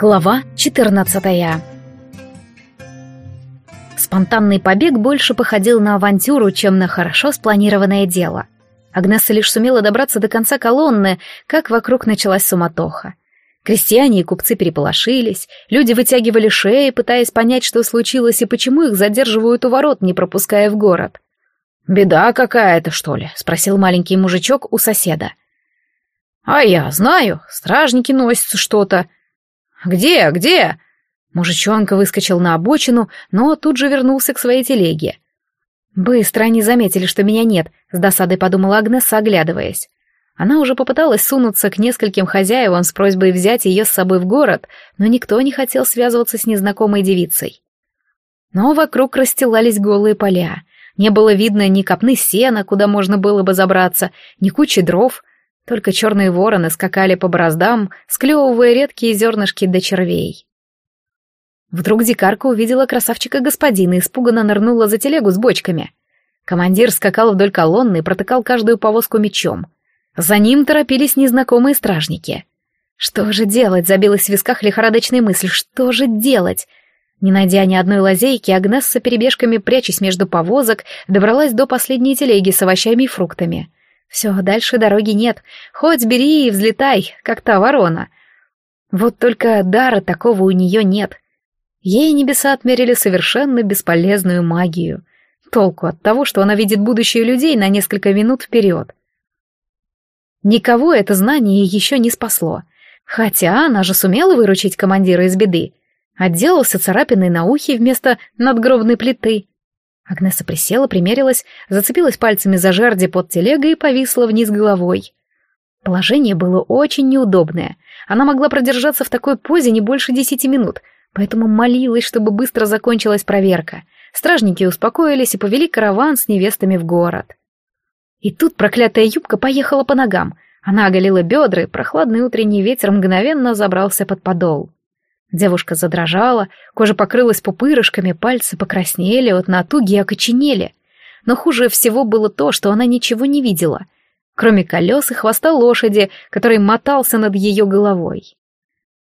Глава 14 Спонтанный побег больше походил на авантюру, чем на хорошо спланированное дело. Агнесса лишь сумела добраться до конца колонны, как вокруг началась суматоха. Крестьяне и купцы переполошились, люди вытягивали шеи, пытаясь понять, что случилось и почему их задерживают у ворот, не пропуская в город. «Беда какая-то, что ли?» — спросил маленький мужичок у соседа. «А я знаю, стражники носятся что-то», «Где? Где?» Мужичонка выскочил на обочину, но тут же вернулся к своей телеге. «Быстро они заметили, что меня нет», — с досадой подумала Агнесса, оглядываясь. Она уже попыталась сунуться к нескольким хозяевам с просьбой взять ее с собой в город, но никто не хотел связываться с незнакомой девицей. Но вокруг расстилались голые поля. Не было видно ни копны сена, куда можно было бы забраться, ни кучи дров, только черные вороны скакали по бороздам, склевывая редкие зернышки до червей. Вдруг дикарка увидела красавчика господина и испуганно нырнула за телегу с бочками. Командир скакал вдоль колонны и протыкал каждую повозку мечом. За ним торопились незнакомые стражники. Что же делать, забилась в висках лихорадочной мысль, что же делать? Не найдя ни одной лазейки, Агнесса перебежками, прячась между повозок, добралась до последней телеги с овощами и фруктами — все, дальше дороги нет. Хоть бери и взлетай, как та ворона. Вот только дара такого у нее нет. Ей небеса отмерили совершенно бесполезную магию. Толку от того, что она видит будущее людей на несколько минут вперед. Никого это знание еще не спасло. Хотя она же сумела выручить командира из беды. Отделался царапиной на ухе вместо надгробной плиты. Агнеса присела, примерилась, зацепилась пальцами за жерди под телегой и повисла вниз головой. Положение было очень неудобное. Она могла продержаться в такой позе не больше десяти минут, поэтому молилась, чтобы быстро закончилась проверка. Стражники успокоились и повели караван с невестами в город. И тут проклятая юбка поехала по ногам. Она оголила бедра, и прохладный утренний ветер мгновенно забрался под подол. Девушка задрожала, кожа покрылась пупырышками, пальцы покраснели от натуги и окоченели. Но хуже всего было то, что она ничего не видела, кроме колес и хвоста лошади, который мотался над ее головой.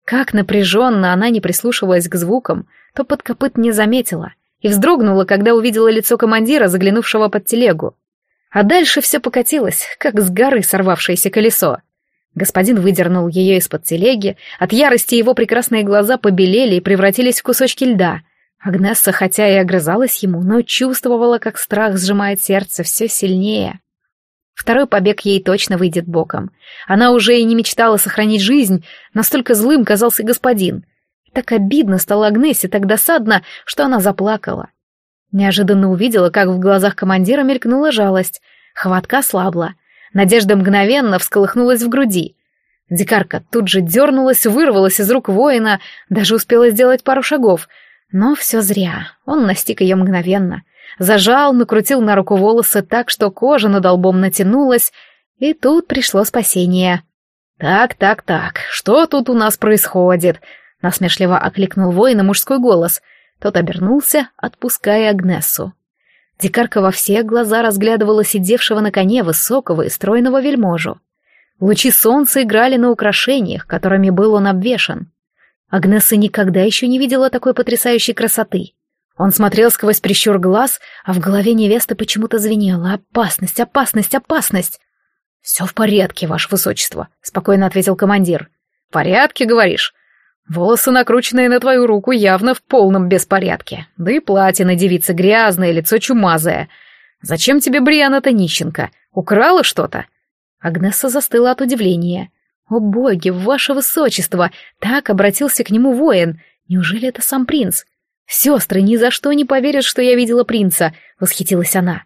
Как напряженно она не прислушивалась к звукам, то под копыт не заметила и вздрогнула, когда увидела лицо командира, заглянувшего под телегу. А дальше все покатилось, как с горы сорвавшееся колесо. Господин выдернул ее из-под телеги, от ярости его прекрасные глаза побелели и превратились в кусочки льда. Агнесса, хотя и огрызалась ему, но чувствовала, как страх сжимает сердце все сильнее. Второй побег ей точно выйдет боком. Она уже и не мечтала сохранить жизнь, настолько злым казался господин. так обидно стало Агнессе, так досадно, что она заплакала. Неожиданно увидела, как в глазах командира мелькнула жалость. Хватка слабла. Надежда мгновенно всколыхнулась в груди. Дикарка тут же дернулась, вырвалась из рук воина, даже успела сделать пару шагов. Но все зря, он настиг ее мгновенно. Зажал, накрутил на руку волосы так, что кожа над лбом натянулась, и тут пришло спасение. «Так, так, так, что тут у нас происходит?» — насмешливо окликнул воина мужской голос. Тот обернулся, отпуская Агнессу. Дикарка во все глаза разглядывала сидевшего на коне высокого и стройного вельможу. Лучи солнца играли на украшениях, которыми был он обвешан. Агнесса никогда еще не видела такой потрясающей красоты. Он смотрел сквозь прищур глаз, а в голове невесты почему-то звенело «Опасность, опасность, опасность!» «Все в порядке, ваше высочество», — спокойно ответил командир. «В порядке, говоришь? Волосы, накрученные на твою руку, явно в полном беспорядке. Да и платье на девице грязное, лицо чумазое. Зачем тебе Бриана-то нищенка? Украла что-то?» Агнесса застыла от удивления. «О боги, ваше высочество!» Так обратился к нему воин. «Неужели это сам принц?» «Сестры ни за что не поверят, что я видела принца», — восхитилась она.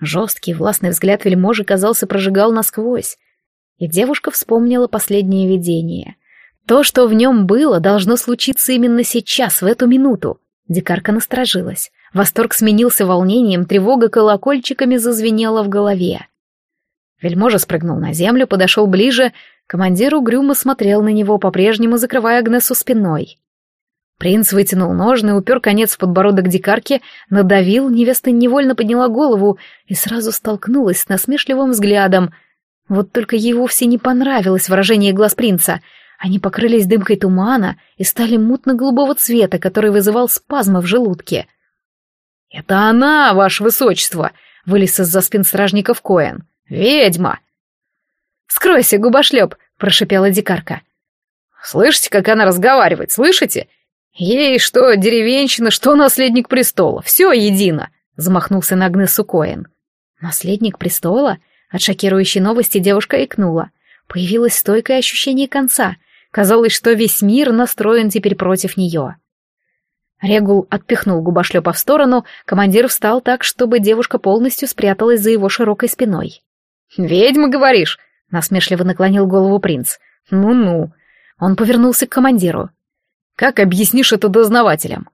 Жесткий, властный взгляд вельможи, казался, прожигал насквозь. И девушка вспомнила последнее видение — то, что в нем было, должно случиться именно сейчас, в эту минуту. Дикарка насторожилась. Восторг сменился волнением, тревога колокольчиками зазвенела в голове. Вельможа спрыгнул на землю, подошел ближе, командир угрюмо смотрел на него, по-прежнему закрывая Агнесу спиной. Принц вытянул ножны, упер конец в подбородок дикарки, надавил, невеста невольно подняла голову и сразу столкнулась с насмешливым взглядом. Вот только ей вовсе не понравилось выражение глаз принца — Они покрылись дымкой тумана и стали мутно-голубого цвета, который вызывал спазмы в желудке. «Это она, ваше высочество!» — вылез из-за спин стражников Коэн. «Ведьма!» «Скройся, губошлеп!» — прошипела дикарка. «Слышите, как она разговаривает, слышите? Ей что деревенщина, что наследник престола, все едино!» — замахнулся на Агнесу Коэн. «Наследник престола?» От шокирующей новости девушка икнула. Появилось стойкое ощущение конца. Казалось, что весь мир настроен теперь против нее. Регул отпихнул губошлепа в сторону, командир встал так, чтобы девушка полностью спряталась за его широкой спиной. «Ведьма, говоришь?» — насмешливо наклонил голову принц. «Ну-ну». Он повернулся к командиру. «Как объяснишь это дознавателям?»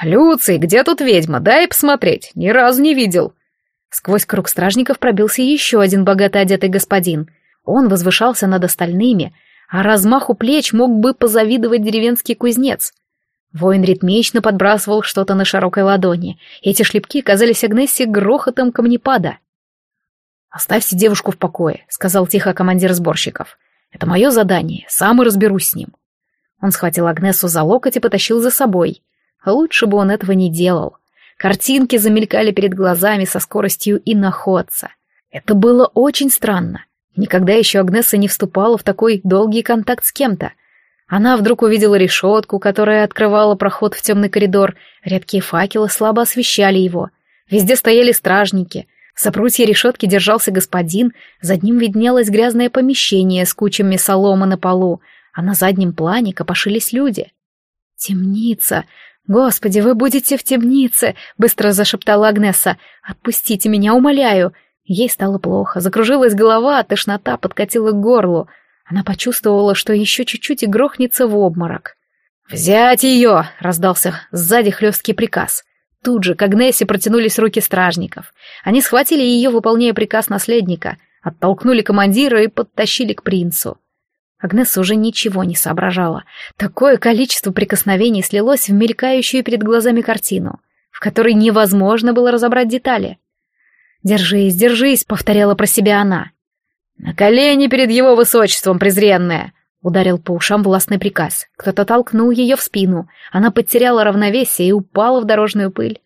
«Люций, где тут ведьма? Дай посмотреть. Ни разу не видел». Сквозь круг стражников пробился еще один богато одетый господин. Он возвышался над остальными, а размаху плеч мог бы позавидовать деревенский кузнец. Воин ритмично подбрасывал что-то на широкой ладони. Эти шлепки казались Агнессе грохотом камнепада. «Оставьте девушку в покое», — сказал тихо командир сборщиков. «Это мое задание, сам и разберусь с ним». Он схватил Агнесу за локоть и потащил за собой. Лучше бы он этого не делал. Картинки замелькали перед глазами со скоростью иноходца. Это было очень странно. Никогда еще Агнеса не вступала в такой долгий контакт с кем-то. Она вдруг увидела решетку, которая открывала проход в темный коридор. Редкие факелы слабо освещали его. Везде стояли стражники — за прутья решетки держался господин, за ним виднелось грязное помещение с кучами соломы на полу, а на заднем плане копошились люди. «Темница! Господи, вы будете в темнице!» — быстро зашептала Агнеса. «Отпустите меня, умоляю!» Ей стало плохо, закружилась голова, тошнота подкатила к горлу. Она почувствовала, что еще чуть-чуть и грохнется в обморок. «Взять ее!» — раздался сзади хлесткий приказ. Тут же к Агнессе протянулись руки стражников. Они схватили ее, выполняя приказ наследника, оттолкнули командира и подтащили к принцу. Агнесса уже ничего не соображала. Такое количество прикосновений слилось в мелькающую перед глазами картину, в которой невозможно было разобрать детали. «Держись, держись», — повторяла про себя она. «На колени перед его высочеством, презренная!» Ударил по ушам властный приказ. Кто-то толкнул ее в спину. Она потеряла равновесие и упала в дорожную пыль.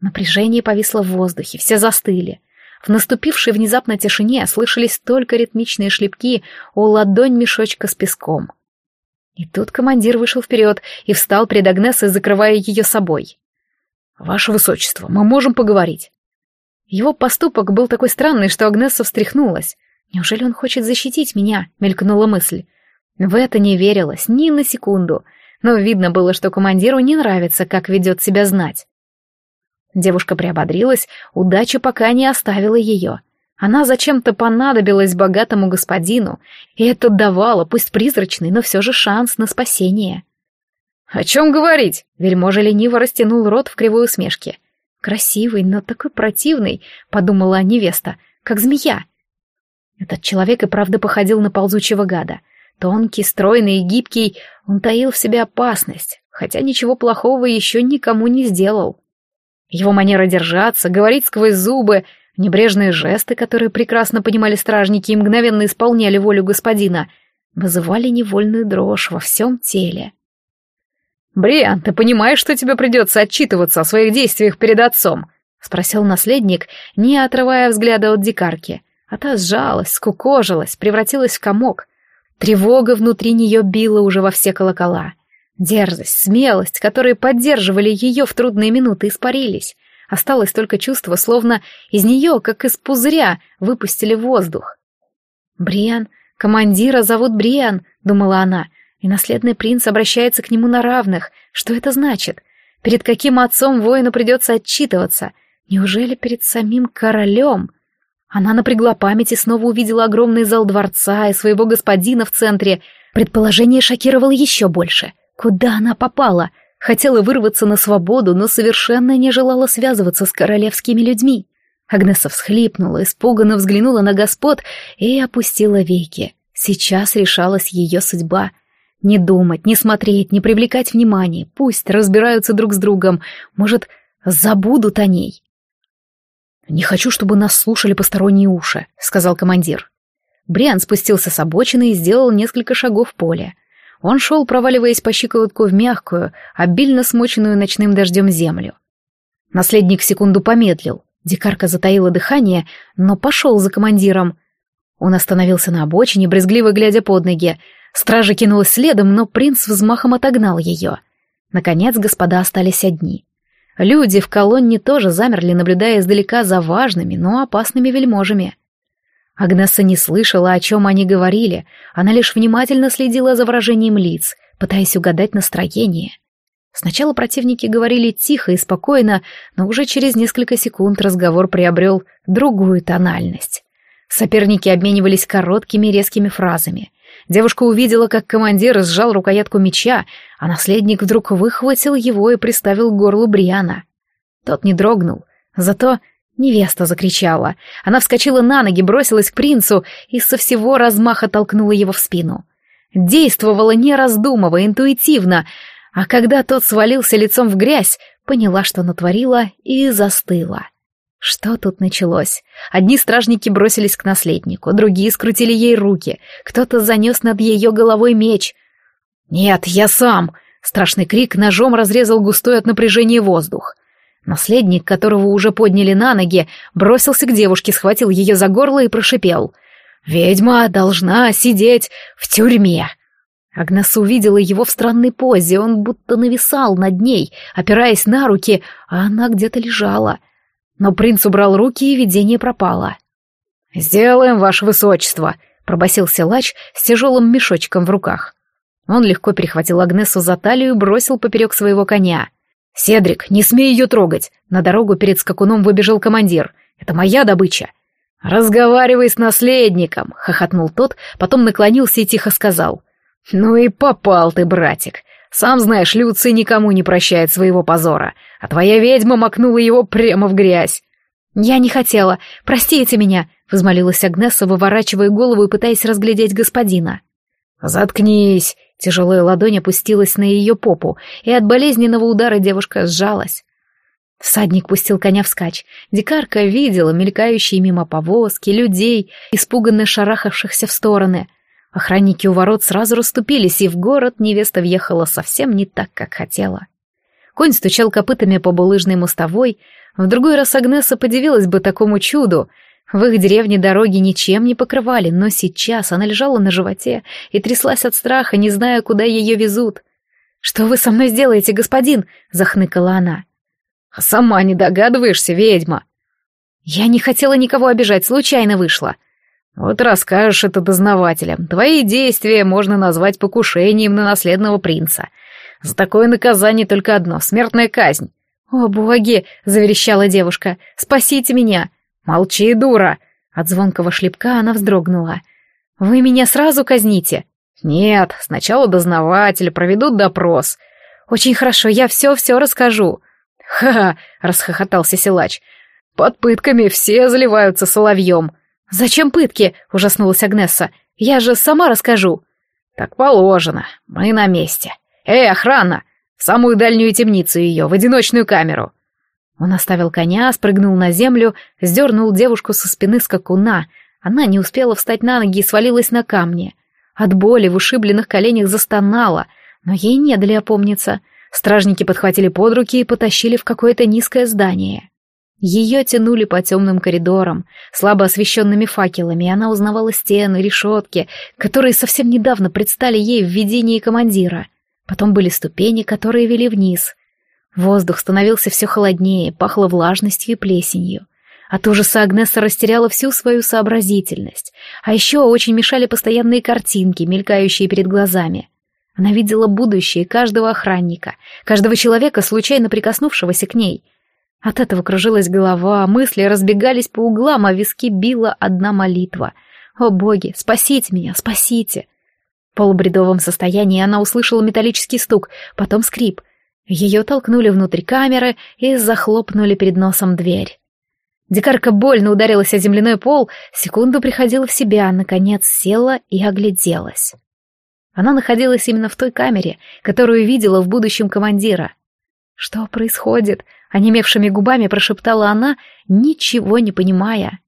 Напряжение повисло в воздухе, все застыли. В наступившей внезапно тишине слышались только ритмичные шлепки о ладонь мешочка с песком. И тут командир вышел вперед и встал перед Агнесой, закрывая ее собой. «Ваше высочество, мы можем поговорить». Его поступок был такой странный, что Агнеса встряхнулась. «Неужели он хочет защитить меня?» — мелькнула мысль. В это не верилось ни на секунду, но видно было, что командиру не нравится, как ведет себя знать. Девушка приободрилась, удача пока не оставила ее. Она зачем-то понадобилась богатому господину, и это давало, пусть призрачный, но все же шанс на спасение. «О чем говорить?» — вельможа лениво растянул рот в кривой усмешке. «Красивый, но такой противный», — подумала невеста, — «как змея». Этот человек и правда походил на ползучего гада — Тонкий, стройный и гибкий, он таил в себе опасность, хотя ничего плохого еще никому не сделал. Его манера держаться, говорить сквозь зубы, небрежные жесты, которые прекрасно понимали стражники и мгновенно исполняли волю господина, вызывали невольную дрожь во всем теле. «Бриан, ты понимаешь, что тебе придется отчитываться о своих действиях перед отцом?» — спросил наследник, не отрывая взгляда от дикарки. А та сжалась, скукожилась, превратилась в комок — Тревога внутри нее била уже во все колокола. Дерзость, смелость, которые поддерживали ее в трудные минуты, испарились. Осталось только чувство, словно из нее, как из пузыря, выпустили воздух. «Бриан, командира зовут Бриан», — думала она, и наследный принц обращается к нему на равных. Что это значит? Перед каким отцом воину придется отчитываться? Неужели перед самим королем? Она напрягла память и снова увидела огромный зал дворца и своего господина в центре. Предположение шокировало еще больше. Куда она попала? Хотела вырваться на свободу, но совершенно не желала связываться с королевскими людьми. Агнеса всхлипнула, испуганно взглянула на господ и опустила веки. Сейчас решалась ее судьба. Не думать, не смотреть, не привлекать внимания. Пусть разбираются друг с другом. Может, забудут о ней. «Не хочу, чтобы нас слушали посторонние уши», — сказал командир. Бриан спустился с обочины и сделал несколько шагов в поле. Он шел, проваливаясь по щиколотку в мягкую, обильно смоченную ночным дождем землю. Наследник секунду помедлил. Дикарка затаила дыхание, но пошел за командиром. Он остановился на обочине, брезгливо глядя под ноги. Стража кинулась следом, но принц взмахом отогнал ее. Наконец господа остались одни. Люди в колонне тоже замерли, наблюдая издалека за важными, но опасными вельможами. Агнесса не слышала, о чем они говорили, она лишь внимательно следила за выражением лиц, пытаясь угадать настроение. Сначала противники говорили тихо и спокойно, но уже через несколько секунд разговор приобрел другую тональность. Соперники обменивались короткими резкими фразами. Девушка увидела, как командир сжал рукоятку меча, а наследник вдруг выхватил его и приставил к горлу Бриана. Тот не дрогнул, зато Невеста закричала. Она вскочила на ноги, бросилась к принцу и со всего размаха толкнула его в спину. Действовала не раздумывая, интуитивно, а когда тот свалился лицом в грязь, поняла, что натворила, и застыла. Что тут началось? Одни стражники бросились к наследнику, другие скрутили ей руки, кто-то занес над ее головой меч. «Нет, я сам!» Страшный крик ножом разрезал густой от напряжения воздух. Наследник, которого уже подняли на ноги, бросился к девушке, схватил ее за горло и прошипел. «Ведьма должна сидеть в тюрьме!» Агнес увидела его в странной позе, он будто нависал над ней, опираясь на руки, а она где-то лежала. Но принц убрал руки, и видение пропало. «Сделаем, ваше высочество», — пробасил силач с тяжелым мешочком в руках. Он легко перехватил Агнесу за талию и бросил поперек своего коня. «Седрик, не смей ее трогать!» На дорогу перед скакуном выбежал командир. «Это моя добыча!» «Разговаривай с наследником!» — хохотнул тот, потом наклонился и тихо сказал. «Ну и попал ты, братик! Сам знаешь, Люций никому не прощает своего позора, а твоя ведьма макнула его прямо в грязь!» «Я не хотела! Простите меня!» — взмолилась Агнеса, выворачивая голову и пытаясь разглядеть господина. «Заткнись!» Тяжелая ладонь опустилась на ее попу, и от болезненного удара девушка сжалась. Всадник пустил коня вскачь. Дикарка видела мелькающие мимо повозки, людей, испуганно шарахавшихся в стороны. Охранники у ворот сразу расступились, и в город невеста въехала совсем не так, как хотела. Конь стучал копытами по булыжной мостовой. В другой раз Агнеса подивилась бы такому чуду — в их деревне дороги ничем не покрывали, но сейчас она лежала на животе и тряслась от страха, не зная, куда ее везут. «Что вы со мной сделаете, господин?» — захныкала она. «А сама не догадываешься, ведьма?» «Я не хотела никого обижать, случайно вышла». «Вот расскажешь это дознавателям. Твои действия можно назвать покушением на наследного принца. За такое наказание только одно — смертная казнь». «О, боги!» — заверещала девушка. «Спасите меня!» «Молчи, дура!» От звонкого шлепка она вздрогнула. «Вы меня сразу казните?» «Нет, сначала дознаватель, проведут допрос». «Очень хорошо, я все-все расскажу». «Ха-ха!» — расхохотался силач. «Под пытками все заливаются соловьем». «Зачем пытки?» — ужаснулась Агнесса. «Я же сама расскажу». «Так положено. Мы на месте. Эй, охрана! В самую дальнюю темницу ее, в одиночную камеру. Он оставил коня, спрыгнул на землю, сдернул девушку со спины скакуна. Она не успела встать на ноги и свалилась на камни. От боли в ушибленных коленях застонала, но ей не дали опомниться. Стражники подхватили под руки и потащили в какое-то низкое здание. Ее тянули по темным коридорам, слабо освещенными факелами, и она узнавала стены, решетки, которые совсем недавно предстали ей в видении командира. Потом были ступени, которые вели вниз — Воздух становился все холоднее, пахло влажностью и плесенью. От ужаса Агнеса растеряла всю свою сообразительность. А еще очень мешали постоянные картинки, мелькающие перед глазами. Она видела будущее каждого охранника, каждого человека, случайно прикоснувшегося к ней. От этого кружилась голова, мысли разбегались по углам, а виски била одна молитва. «О боги, спасите меня, спасите!» В полубредовом состоянии она услышала металлический стук, потом скрип — ее толкнули внутрь камеры и захлопнули перед носом дверь. Дикарка больно ударилась о земляной пол, секунду приходила в себя, наконец села и огляделась. Она находилась именно в той камере, которую видела в будущем командира. «Что происходит?» — онемевшими губами прошептала она, ничего не понимая.